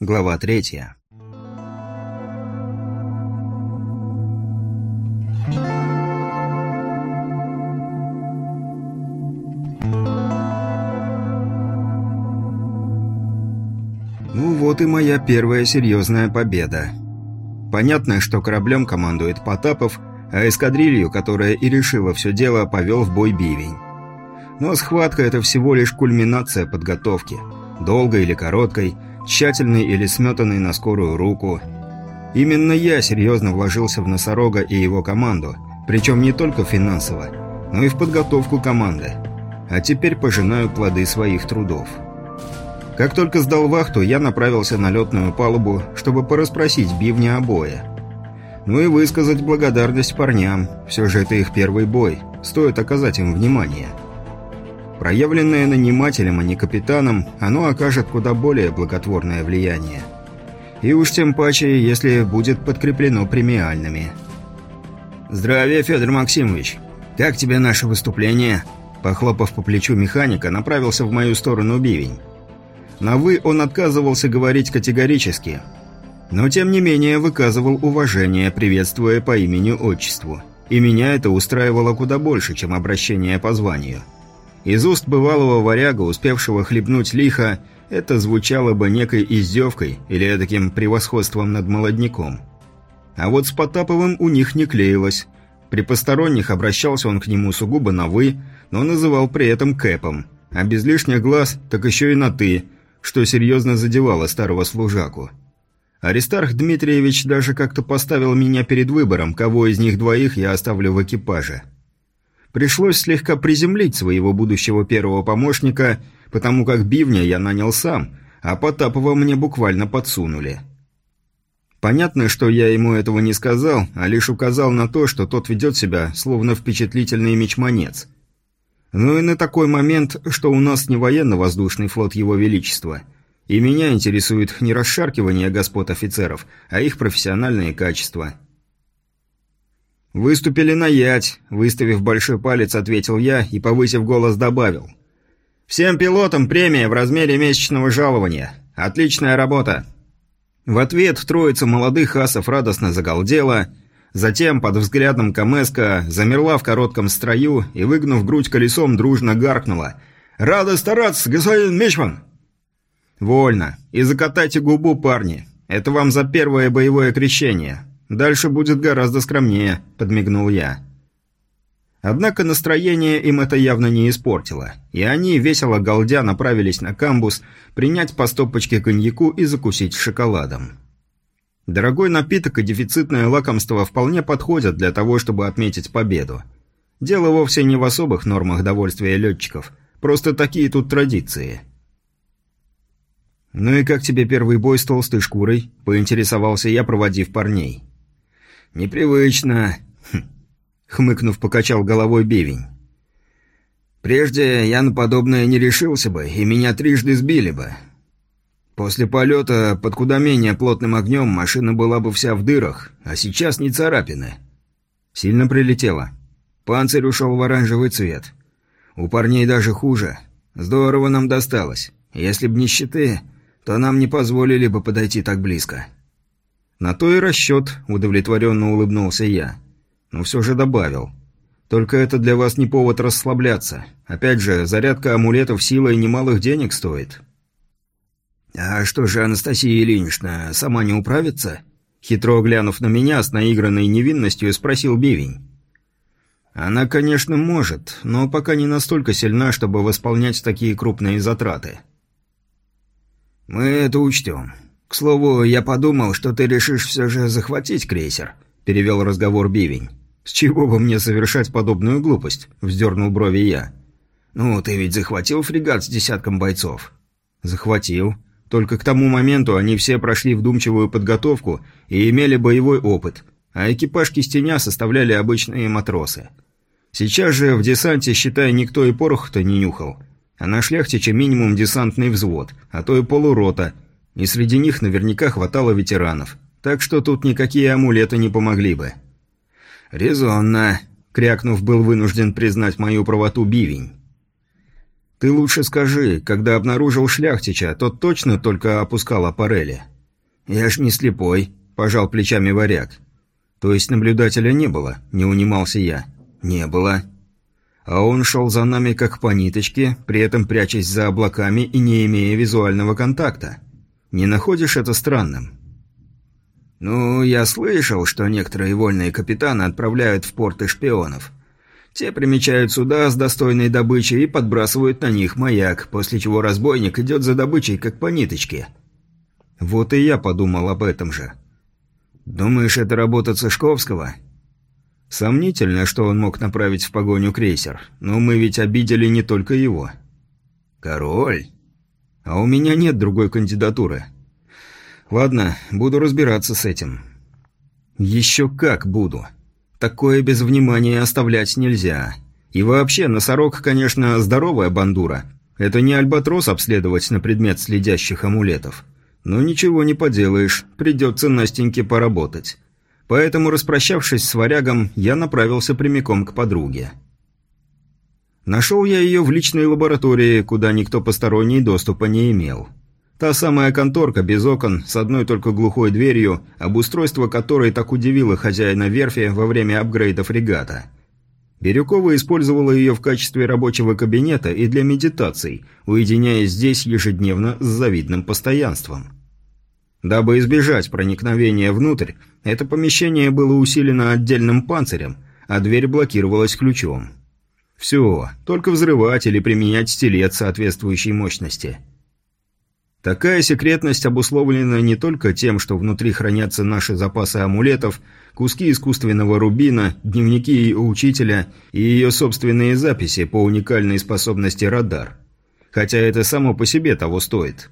Глава третья. Ну вот и моя первая серьезная победа. Понятно, что кораблем командует Потапов, а эскадрилью, которая и решила все дело, повел в бой Бивень. Но схватка – это всего лишь кульминация подготовки. Долгой или короткой, тщательной или сметанной на скорую руку. Именно я серьезно вложился в Носорога и его команду, причем не только финансово, но и в подготовку команды. А теперь пожинаю плоды своих трудов. Как только сдал вахту, я направился на летную палубу, чтобы порасспросить бивня о бое. Ну и высказать благодарность парням, все же это их первый бой, стоит оказать им внимание. Проявленное нанимателем, а не капитаном, оно окажет куда более благотворное влияние. И уж тем паче, если будет подкреплено премиальными. «Здравия, Федор Максимович! Как тебе наше выступление?» Похлопав по плечу механика, направился в мою сторону бивень. На «вы» он отказывался говорить категорически, но тем не менее выказывал уважение, приветствуя по имени-отчеству. И меня это устраивало куда больше, чем обращение по званию. Из уст бывалого варяга, успевшего хлебнуть лихо, это звучало бы некой издевкой или таким превосходством над молодняком. А вот с Потаповым у них не клеилось. При посторонних обращался он к нему сугубо на «вы», но называл при этом Кэпом, а без лишних глаз так еще и на «ты», что серьезно задевало старого служаку. Аристарх Дмитриевич даже как-то поставил меня перед выбором, кого из них двоих я оставлю в экипаже. Пришлось слегка приземлить своего будущего первого помощника, потому как бивня я нанял сам, а Потапова мне буквально подсунули. Понятно, что я ему этого не сказал, а лишь указал на то, что тот ведет себя, словно впечатлительный мечманец. Ну и на такой момент, что у нас не военно-воздушный флот Его Величества. И меня интересует не расшаркивание господ офицеров, а их профессиональные качества. «Выступили на ять», — выставив большой палец, ответил я и, повысив голос, добавил. «Всем пилотам премия в размере месячного жалования. Отличная работа!» В ответ троица молодых асов радостно загалдела, затем, под взглядом Камеска, замерла в коротком строю и, выгнув грудь колесом, дружно гаркнула. «Рада стараться, господин Мичман!» «Вольно. И закатайте губу, парни. Это вам за первое боевое крещение. Дальше будет гораздо скромнее», – подмигнул я. Однако настроение им это явно не испортило, и они, весело галдя, направились на камбус принять по стопочке коньяку и закусить шоколадом. Дорогой напиток и дефицитное лакомство вполне подходят для того, чтобы отметить победу. Дело вовсе не в особых нормах довольствия летчиков, просто такие тут традиции. «Ну и как тебе первый бой с толстой шкурой?» – поинтересовался я, проводив парней. «Непривычно», хм. хмыкнув, покачал головой бивень. «Прежде я на подобное не решился бы, и меня трижды сбили бы. После полета под куда менее плотным огнем машина была бы вся в дырах, а сейчас не царапины. Сильно прилетело. Панцирь ушел в оранжевый цвет. У парней даже хуже. Здорово нам досталось. Если б не щиты, то нам не позволили бы подойти так близко». «На то и расчет», – удовлетворенно улыбнулся я. Но все же добавил. «Только это для вас не повод расслабляться. Опять же, зарядка амулетов силой немалых денег стоит». «А что же Анастасия Ильинична сама не управится?» Хитро глянув на меня с наигранной невинностью, спросил Бивень. «Она, конечно, может, но пока не настолько сильна, чтобы восполнять такие крупные затраты». «Мы это учтем. «К слову, я подумал, что ты решишь все же захватить крейсер», – перевел разговор Бивень. «С чего бы мне совершать подобную глупость?» – вздернул брови я. «Ну, ты ведь захватил фрегат с десятком бойцов?» «Захватил. Только к тому моменту они все прошли вдумчивую подготовку и имели боевой опыт, а экипаж Кистеня составляли обычные матросы. Сейчас же в десанте, считай, никто и порох-то не нюхал, а на шляхтиче минимум десантный взвод, а то и полурота – и среди них наверняка хватало ветеранов. Так что тут никакие амулеты не помогли бы. «Резонно», — крякнув, был вынужден признать мою правоту бивень. «Ты лучше скажи, когда обнаружил шляхтича, тот точно только опускал аппарели?» «Я ж не слепой», – пожал плечами варяг. «То есть наблюдателя не было?» – не унимался я. «Не было». А он шел за нами как по ниточке, при этом прячась за облаками и не имея визуального контакта. Не находишь это странным? «Ну, я слышал, что некоторые вольные капитаны отправляют в порты шпионов. Те примечают суда с достойной добычей и подбрасывают на них маяк, после чего разбойник идет за добычей, как по ниточке». Вот и я подумал об этом же. «Думаешь, это работа Цышковского?» Сомнительно, что он мог направить в погоню крейсер, но мы ведь обидели не только его. Король? А у меня нет другой кандидатуры. Ладно, буду разбираться с этим. Еще как буду. Такое без внимания оставлять нельзя. И вообще, носорог, конечно, здоровая бандура. Это не альбатрос обследовать на предмет следящих амулетов. Но ничего не поделаешь, придется Настеньке поработать. Поэтому, распрощавшись с варягом, я направился прямиком к подруге. Нашел я ее в личной лаборатории, куда никто посторонний доступа не имел. Та самая конторка без окон, с одной только глухой дверью, обустройство которой так удивило хозяина верфи во время апгрейда фрегата. Бирюкова использовала ее в качестве рабочего кабинета и для медитаций, уединяясь здесь ежедневно с завидным постоянством. Дабы избежать проникновения внутрь, это помещение было усилено отдельным панцирем, а дверь блокировалась ключом. Все, только взрывать или применять стилет соответствующей мощности. Такая секретность обусловлена не только тем, что внутри хранятся наши запасы амулетов, куски искусственного рубина, дневники учителя и ее собственные записи по уникальной способности радар. Хотя это само по себе того стоит.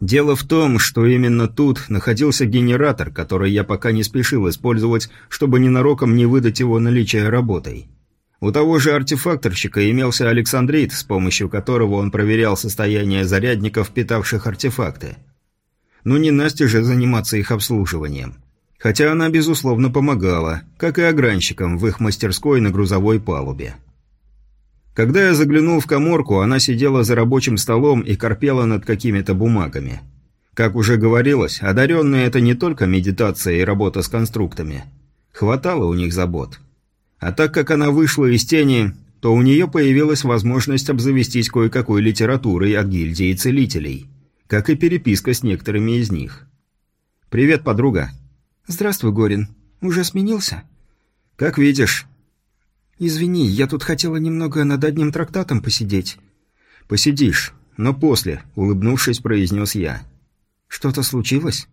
Дело в том, что именно тут находился генератор, который я пока не спешил использовать, чтобы ненароком не выдать его наличие работой. У того же артефакторщика имелся Александрит, с помощью которого он проверял состояние зарядников, питавших артефакты. Ну не Насте же заниматься их обслуживанием. Хотя она, безусловно, помогала, как и огранщикам в их мастерской на грузовой палубе. Когда я заглянул в коморку, она сидела за рабочим столом и корпела над какими-то бумагами. Как уже говорилось, одаренные – это не только медитация и работа с конструктами. Хватало у них забот. А так как она вышла из тени, то у нее появилась возможность обзавестись кое-какой литературой от гильдии целителей, как и переписка с некоторыми из них. «Привет, подруга». «Здравствуй, Горин. Уже сменился?» «Как видишь. «Извини, я тут хотела немного над одним трактатом посидеть». «Посидишь, но после», — улыбнувшись, произнес я. «Что-то случилось?»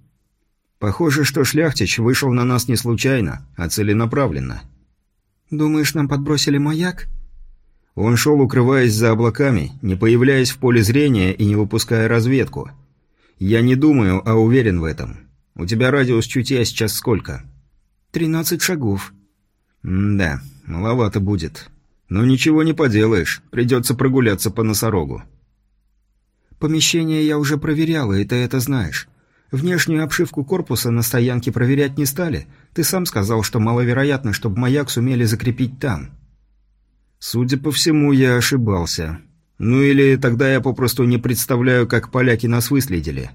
«Похоже, что Шляхтич вышел на нас не случайно, а целенаправленно». «Думаешь, нам подбросили маяк?» Он шел, укрываясь за облаками, не появляясь в поле зрения и не выпуская разведку. «Я не думаю, а уверен в этом. У тебя радиус чутья сейчас сколько?» «Тринадцать шагов». «Да, Маловато будет. Но ничего не поделаешь, придется прогуляться по носорогу. Помещение я уже проверяла, и ты это знаешь. Внешнюю обшивку корпуса на стоянке проверять не стали. Ты сам сказал, что маловероятно, чтобы маяк сумели закрепить там. Судя по всему, я ошибался. Ну или тогда я попросту не представляю, как поляки нас выследили.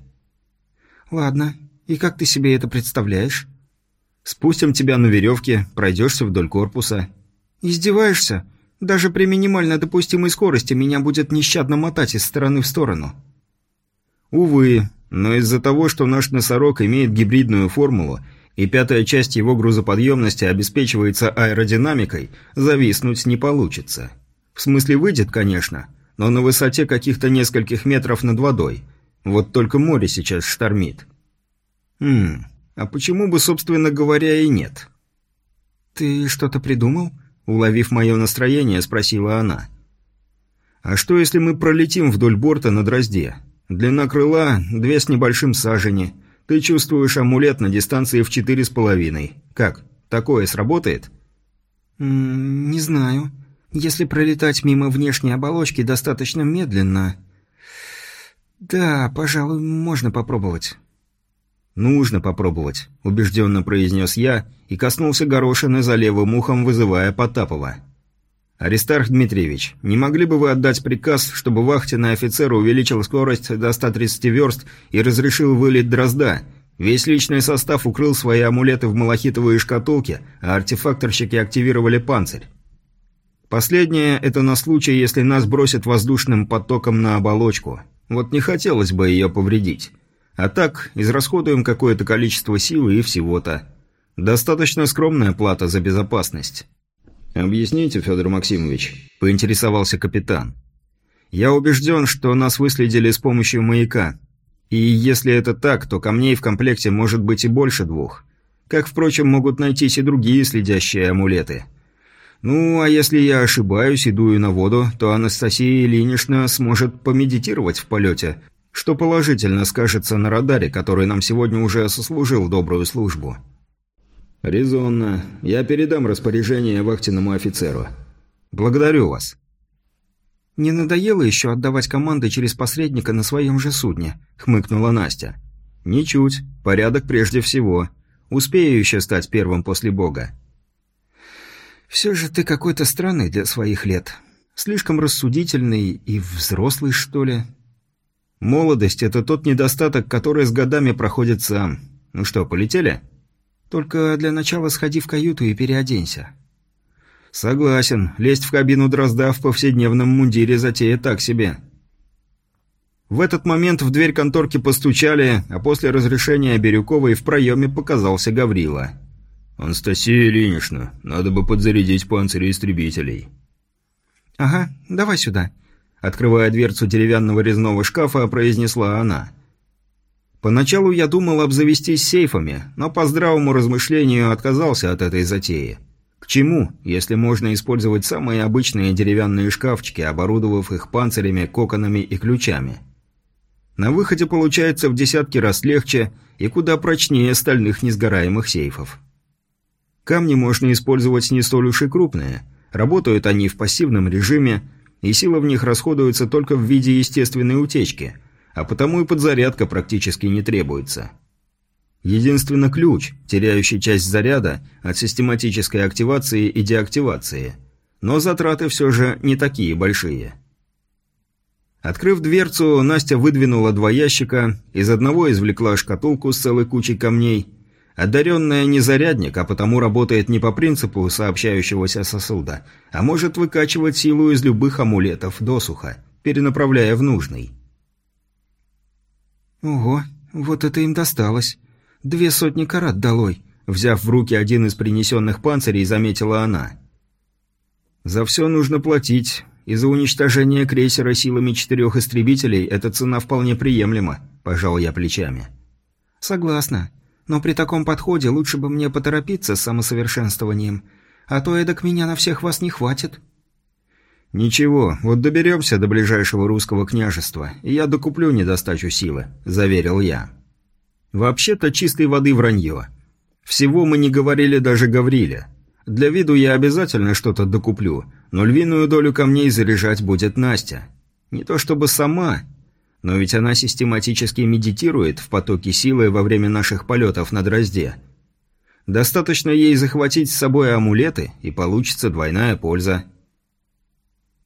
Ладно. И как ты себе это представляешь? Спустим тебя на веревке, пройдешься вдоль корпуса. Издеваешься? Даже при минимально допустимой скорости меня будет нещадно мотать из стороны в сторону. Увы, но из-за того, что наш носорог имеет гибридную формулу, и пятая часть его грузоподъемности обеспечивается аэродинамикой, зависнуть не получится. В смысле выйдет, конечно, но на высоте каких-то нескольких метров над водой. Вот только море сейчас штормит. Хм, а почему бы, собственно говоря, и нет? «Ты что-то придумал?» Уловив мое настроение, спросила она. «А что, если мы пролетим вдоль борта на дрозде? Длина крыла – две с небольшим сажени. Ты чувствуешь амулет на дистанции в четыре с половиной. Как, такое сработает?» М -м, «Не знаю. Если пролетать мимо внешней оболочки достаточно медленно...» «Да, пожалуй, можно попробовать». «Нужно попробовать», – убежденно произнес я и коснулся горошины за левым ухом, вызывая Потапова. «Аристарх Дмитриевич, не могли бы вы отдать приказ, чтобы вахтенный офицер увеличил скорость до 130 верст и разрешил вылить дрозда? Весь личный состав укрыл свои амулеты в малахитовые шкатулки, а артефакторщики активировали панцирь. Последнее – это на случай, если нас бросят воздушным потоком на оболочку. Вот не хотелось бы ее повредить. А так, израсходуем какое-то количество силы и всего-то. Достаточно скромная плата за безопасность». «Объясните, Федор Максимович», – поинтересовался капитан. «Я убежден, что нас выследили с помощью маяка. И если это так, то камней в комплекте может быть и больше двух. Как, впрочем, могут найтись и другие следящие амулеты. Ну, а если я ошибаюсь и дую на воду, то Анастасия Ильинична сможет помедитировать в полете, что положительно скажется на радаре, который нам сегодня уже сослужил добрую службу». «Резонно. Я передам распоряжение вахтенному офицеру. Благодарю вас». «Не надоело еще отдавать команды через посредника на своем же судне?» — хмыкнула Настя. «Ничуть. Порядок прежде всего. Успею еще стать первым после Бога». «Все же ты какой-то странный для своих лет. Слишком рассудительный и взрослый, что ли?» «Молодость — это тот недостаток, который с годами проходит сам. Ну что, полетели?» Только для начала сходи в каюту и переоденься». «Согласен. Лезть в кабину Дрозда в повседневном мундире затея так себе». В этот момент в дверь конторки постучали, а после разрешения Бирюковой в проеме показался Гаврила. «Анастасия Ильинична, надо бы подзарядить панцири истребителей». «Ага, давай сюда», — открывая дверцу деревянного резного шкафа, произнесла она. Поначалу я думал обзавестись сейфами, но по здравому размышлению отказался от этой затеи. К чему, если можно использовать самые обычные деревянные шкафчики, оборудовав их панцирями, коконами и ключами? На выходе получается в десятки раз легче и куда прочнее стальных несгораемых сейфов. Камни можно использовать не столь уж и крупные. Работают они в пассивном режиме, и сила в них расходуется только в виде естественной утечки – а потому и подзарядка практически не требуется. Единственно ключ, теряющий часть заряда от систематической активации и деактивации. Но затраты все же не такие большие. Открыв дверцу, Настя выдвинула два ящика, из одного извлекла шкатулку с целой кучей камней. Одаренная не зарядник, а потому работает не по принципу сообщающегося сосуда, а может выкачивать силу из любых амулетов досуха, перенаправляя в нужный. «Ого, вот это им досталось. Две сотни карат долой», — взяв в руки один из принесенных панцирей, заметила она. «За все нужно платить, и за уничтожение крейсера силами четырех истребителей эта цена вполне приемлема», — пожал я плечами. «Согласна. Но при таком подходе лучше бы мне поторопиться с самосовершенствованием, а то эдак меня на всех вас не хватит». «Ничего, вот доберемся до ближайшего русского княжества, и я докуплю недостачу силы», – заверил я. «Вообще-то чистой воды вранье. Всего мы не говорили даже Гавриле. Для виду я обязательно что-то докуплю, но львиную долю камней заряжать будет Настя. Не то чтобы сама, но ведь она систематически медитирует в потоке силы во время наших полетов на дрозде. Достаточно ей захватить с собой амулеты, и получится двойная польза».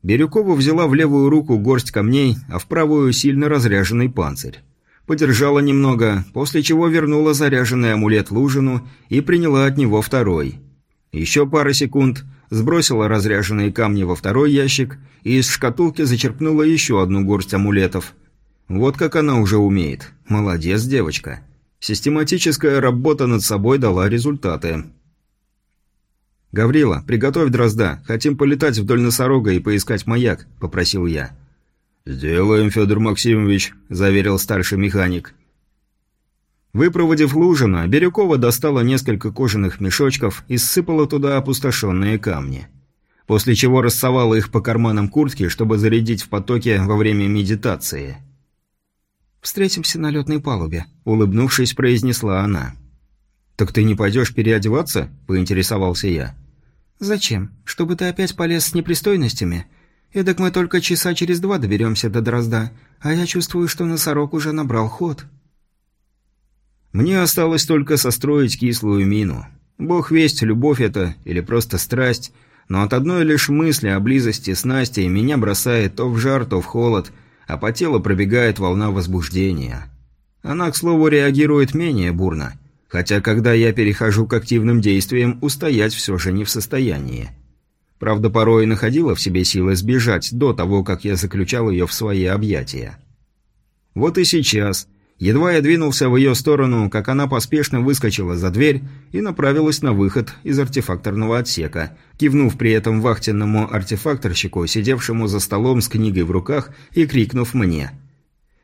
Бирюкова взяла в левую руку горсть камней, а в правую сильно разряженный панцирь. Подержала немного, после чего вернула заряженный амулет Лужину и приняла от него второй. Еще пара секунд, сбросила разряженные камни во второй ящик и из шкатулки зачерпнула еще одну горсть амулетов. Вот как она уже умеет. Молодец, девочка. Систематическая работа над собой дала результаты. «Гаврила, приготовь дрозда. Хотим полетать вдоль носорога и поискать маяк», – попросил я. «Сделаем, Федор Максимович», – заверил старший механик. Выпроводив Лужина, Бирюкова достала несколько кожаных мешочков и ссыпала туда опустошенные камни. После чего рассовала их по карманам куртки, чтобы зарядить в потоке во время медитации. «Встретимся на летной палубе», – улыбнувшись, произнесла она. «Так ты не пойдешь переодеваться?» – поинтересовался я. «Зачем? Чтобы ты опять полез с непристойностями? Эдак мы только часа через два доберемся до Дрозда, а я чувствую, что носорог уже набрал ход». Мне осталось только состроить кислую мину. Бог весть, любовь это или просто страсть, Но от одной лишь мысли о близости с Настей меня бросает то в жар, то в холод, а по телу пробегает волна возбуждения. Она, к слову, реагирует менее бурно, хотя когда я перехожу к активным действиям, устоять все же не в состоянии. Правда, порой находила в себе силы сбежать до того, как я заключал ее в свои объятия. Вот и сейчас. Едва я двинулся в ее сторону, как она поспешно выскочила за дверь и направилась на выход из артефакторного отсека, кивнув при этом вахтенному артефакторщику, сидевшему за столом с книгой в руках, и крикнув мне.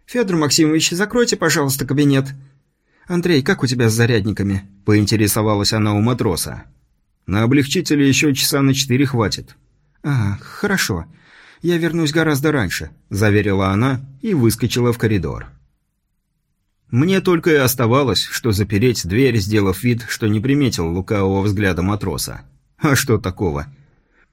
«Федор Максимович, закройте, пожалуйста, кабинет». «Андрей, как у тебя с зарядниками?» – поинтересовалась она у матроса. «На облегчителе еще часа на четыре хватит». «А, хорошо. Я вернусь гораздо раньше», – заверила она и выскочила в коридор. Мне только и оставалось, что запереть дверь, сделав вид, что не приметил лукавого взгляда матроса. А что такого?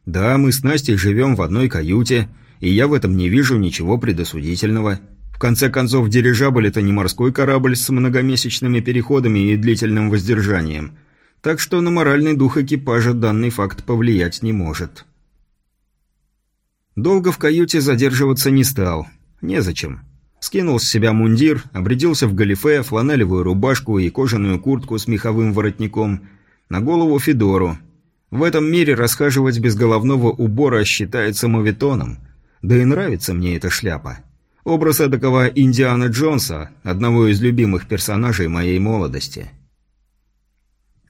Да, мы с Настей живем в одной каюте, и я в этом не вижу ничего предосудительного. Конце концов, дирижабль – это не морской корабль с многомесячными переходами и длительным воздержанием. Так что на моральный дух экипажа данный факт повлиять не может. Долго в каюте задерживаться не стал. Незачем. Скинул с себя мундир, обрядился в галифе, фланелевую рубашку и кожаную куртку с меховым воротником, на голову Федору. В этом мире расхаживать без головного убора считается мовитоном. Да и нравится мне эта шляпа. Образ эдакого Индиана Джонса, одного из любимых персонажей моей молодости.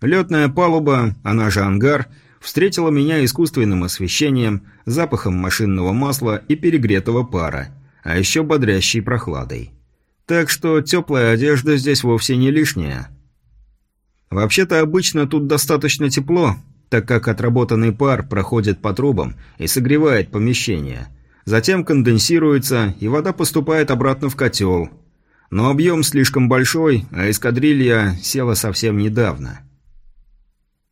Летная палуба, она же ангар – встретила меня искусственным освещением, запахом машинного масла и перегретого пара, а еще бодрящей прохладой. Так что теплая одежда здесь вовсе не лишняя. Вообще-то обычно тут достаточно тепло, так как отработанный пар проходит по трубам и согревает помещение. Затем конденсируется, и вода поступает обратно в котел. Но объем слишком большой, а эскадрилья села совсем недавно.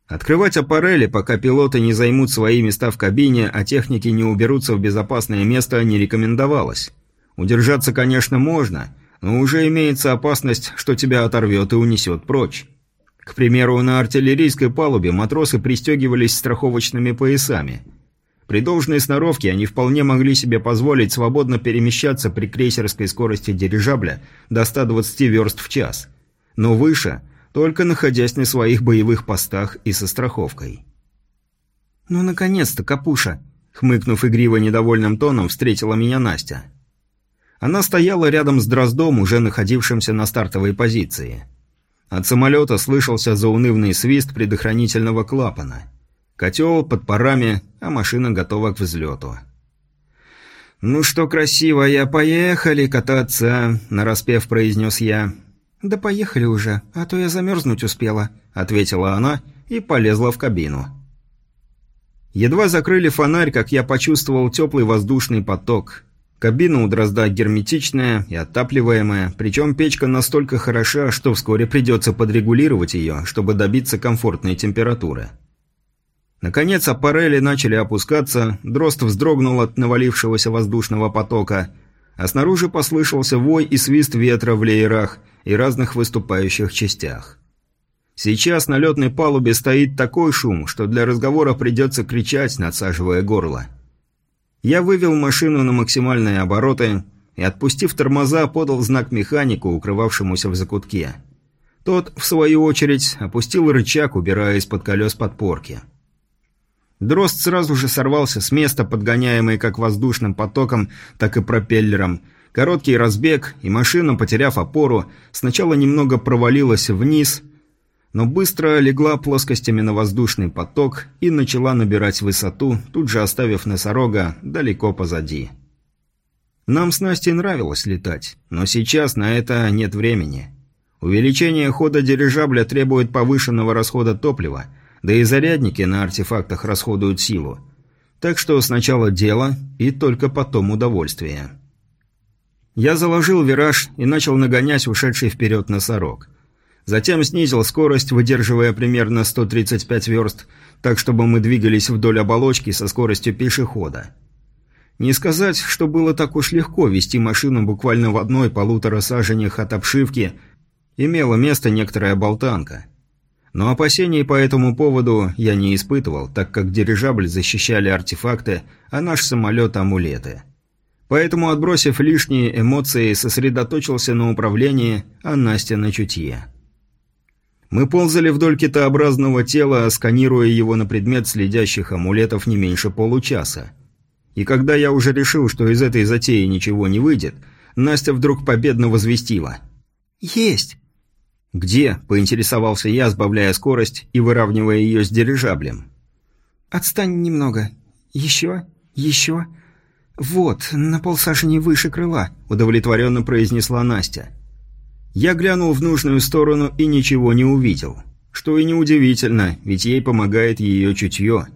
Открывать аппарели, пока пилоты не займут свои места в кабине, а техники не уберутся в безопасное место, не рекомендовалось. Удержаться, конечно, можно, но уже имеется опасность, что тебя оторвет и унесет прочь. К примеру, на артиллерийской палубе матросы пристегивались страховочными поясами. При должной сноровке они вполне могли себе позволить свободно перемещаться при крейсерской скорости дирижабля до 120 верст в час. Но выше только находясь на своих боевых постах и со страховкой. «Ну, наконец-то, Капуша!» — хмыкнув игриво недовольным тоном, встретила меня Настя. Она стояла рядом с Дроздом, уже находившимся на стартовой позиции. От самолета слышался заунывный свист предохранительного клапана. Котел под парами, а машина готова к взлету. «Ну что, красивая, поехали кататься!» – нараспев произнес я. «Да поехали уже, а то я замерзнуть успела», — ответила она и полезла в кабину. Едва закрыли фонарь, как я почувствовал теплый воздушный поток. Кабина у Дрозда герметичная и отапливаемая, причем печка настолько хороша, что вскоре придется подрегулировать ее, чтобы добиться комфортной температуры. Наконец аппарели начали опускаться, Дрозд вздрогнул от навалившегося воздушного потока, а снаружи послышался вой и свист ветра в леерах – и разных выступающих частях. Сейчас на летной палубе стоит такой шум, что для разговора придется кричать, надсаживая горло. Я вывел машину на максимальные обороты и, отпустив тормоза, подал знак механику, укрывавшемуся в закутке. Тот, в свою очередь, опустил рычаг, убирая из-под колес подпорки. Дрозд сразу же сорвался с места, подгоняемый как воздушным потоком, так и пропеллером, Короткий разбег, и машина, потеряв опору, сначала немного провалилась вниз, но быстро легла плоскостями на воздушный поток и начала набирать высоту, тут же оставив носорога далеко позади. Нам с Настей нравилось летать, но сейчас на это нет времени. Увеличение хода дирижабля требует повышенного расхода топлива, да и зарядники на артефактах расходуют силу. Так что сначала дело и только потом удовольствие. Я заложил вираж и начал нагонять ушедший вперед носорог. Затем снизил скорость, выдерживая примерно 135 верст, так чтобы мы двигались вдоль оболочки со скоростью пешехода. Не сказать, что было так уж легко вести машину буквально в одной полутора саженях от обшивки, имела место некоторая болтанка. Но опасений по этому поводу я не испытывал, так как дирижабль защищали артефакты, а наш самолет – амулеты. Поэтому, отбросив лишние эмоции, сосредоточился на управлении, а Настя на чутье. Мы ползали вдоль китообразного тела, сканируя его на предмет следящих амулетов не меньше получаса. И когда я уже решил, что из этой затеи ничего не выйдет, Настя вдруг победно возвестила. «Есть!» «Где?» – поинтересовался я, сбавляя скорость и выравнивая ее с дирижаблем. «Отстань немного. Еще? Еще? Вот, на полсажени выше крыла», – удовлетворенно произнесла Настя. Я глянул в нужную сторону и ничего не увидел. Что и неудивительно, ведь ей помогает ее чутье.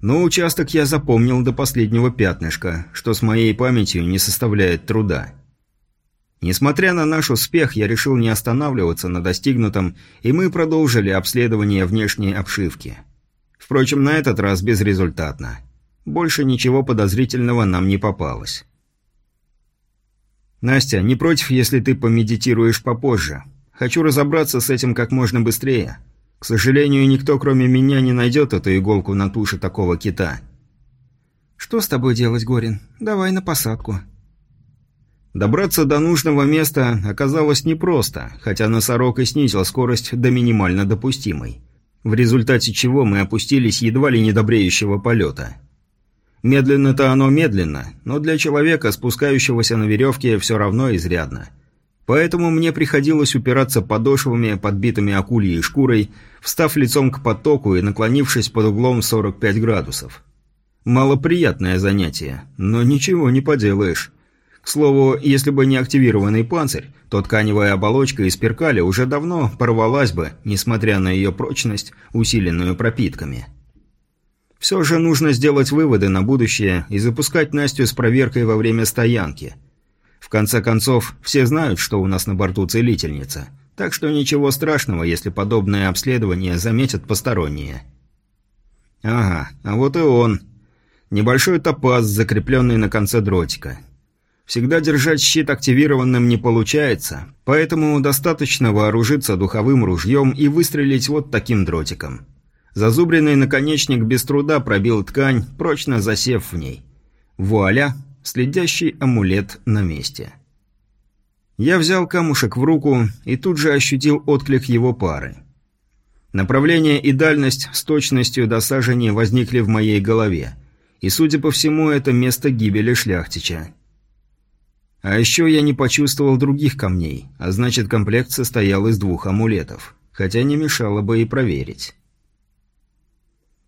Но участок я запомнил до последнего пятнышка, что с моей памятью не составляет труда. Несмотря на наш успех, я решил не останавливаться на достигнутом, и мы продолжили обследование внешней обшивки. Впрочем, на этот раз безрезультатно. Больше ничего подозрительного нам не попалось. «Настя, не против, если ты помедитируешь попозже? Хочу разобраться с этим как можно быстрее. К сожалению, никто, кроме меня, не найдет эту иголку на туше такого кита». «Что с тобой делать, Горин? Давай на посадку». Добраться до нужного места оказалось непросто, хотя носорог и снизил скорость до минимально допустимой. В результате чего мы опустились едва ли не до бреющего полета. Медленно-то оно медленно, но для человека, спускающегося на веревке, все равно изрядно. Поэтому мне приходилось упираться подошвами, подбитыми акульей шкурой, встав лицом к потоку и наклонившись под углом 45 градусов. Малоприятное занятие, но ничего не поделаешь. К слову, если бы не активированный панцирь, то тканевая оболочка из перкали уже давно порвалась бы, несмотря на ее прочность, усиленную пропитками. Все же нужно сделать выводы на будущее и запускать Настю с проверкой во время стоянки. В конце концов, все знают, что у нас на борту целительница, так что ничего страшного, если подобное обследование заметят посторонние. Ага, а вот и он. Небольшой топаз, закрепленный на конце дротика. Всегда держать щит активированным не получается, поэтому достаточно вооружиться духовым ружьем и выстрелить вот таким дротиком. Зазубренный наконечник без труда пробил ткань, прочно засев в ней. Вуаля! Следящий амулет на месте. Я взял камушек в руку и тут же ощутил отклик его пары. Направление и дальность с точностью до сажения возникли в моей голове. И, судя по всему, это место гибели шляхтича. А еще я не почувствовал других камней, а значит комплект состоял из двух амулетов. Хотя не мешало бы и проверить.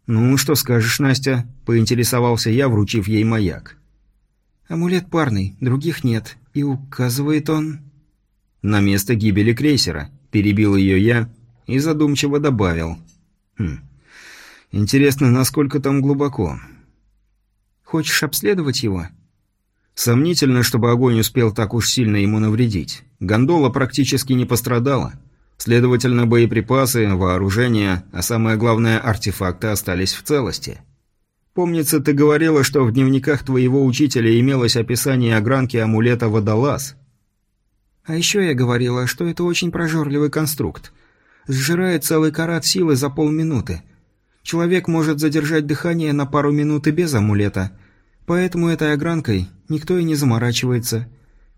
«Ну, что скажешь, Настя?» – поинтересовался я, вручив ей маяк. «Амулет парный, других нет. И указывает он...» «На место гибели крейсера», – перебил ее я и задумчиво добавил. «Хм. Интересно, насколько там глубоко?» «Хочешь обследовать его?» Сомнительно, чтобы огонь успел так уж сильно ему навредить. Гондола практически не пострадала. Следовательно, боеприпасы, вооружение, а самое главное, артефакты остались в целости. Помнится, ты говорила, что в дневниках твоего учителя имелось описание огранки амулета «Водолаз». А еще я говорила, что это очень прожорливый конструкт. Сжирает целый карат силы за полминуты. Человек может задержать дыхание на пару минут и без амулета, поэтому этой огранкой никто и не заморачивается.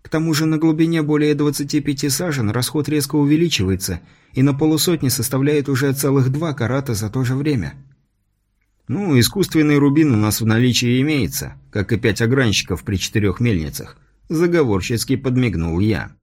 К тому же на глубине более 25 сажен расход резко увеличивается и на полусотни составляет уже целых два карата за то же время. Ну, искусственный рубин у нас в наличии имеется, как и пять огранщиков при четырех мельницах. Заговорчески подмигнул я.